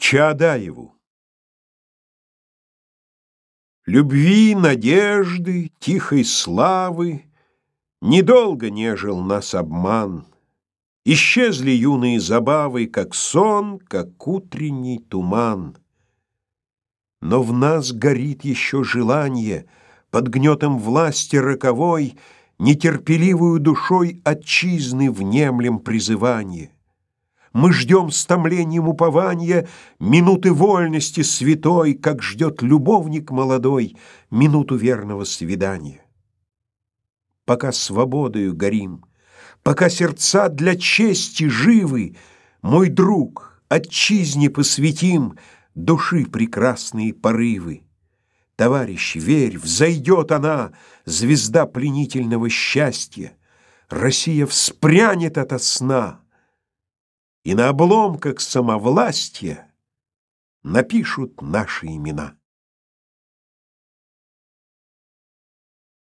Чаадаеву Любви, надежды, тихой славы Недолго нежил нас обман. Исчезли юные забавы, Как сон, как утренний туман. Но в нас горит еще желание Под гнетом власти роковой Нетерпеливую душой Отчизны внемлем призывание. Мы ждем с томлением упования Минуты вольности святой, Как ждет любовник молодой Минуту верного свидания. Пока свободою горим, Пока сердца для чести живы, Мой друг, отчизне посвятим Души прекрасные порывы. Товарищ, верь, взойдет она, Звезда пленительного счастья. Россия вспрянет ото сна — и на обломках самовластия напишут наши имена.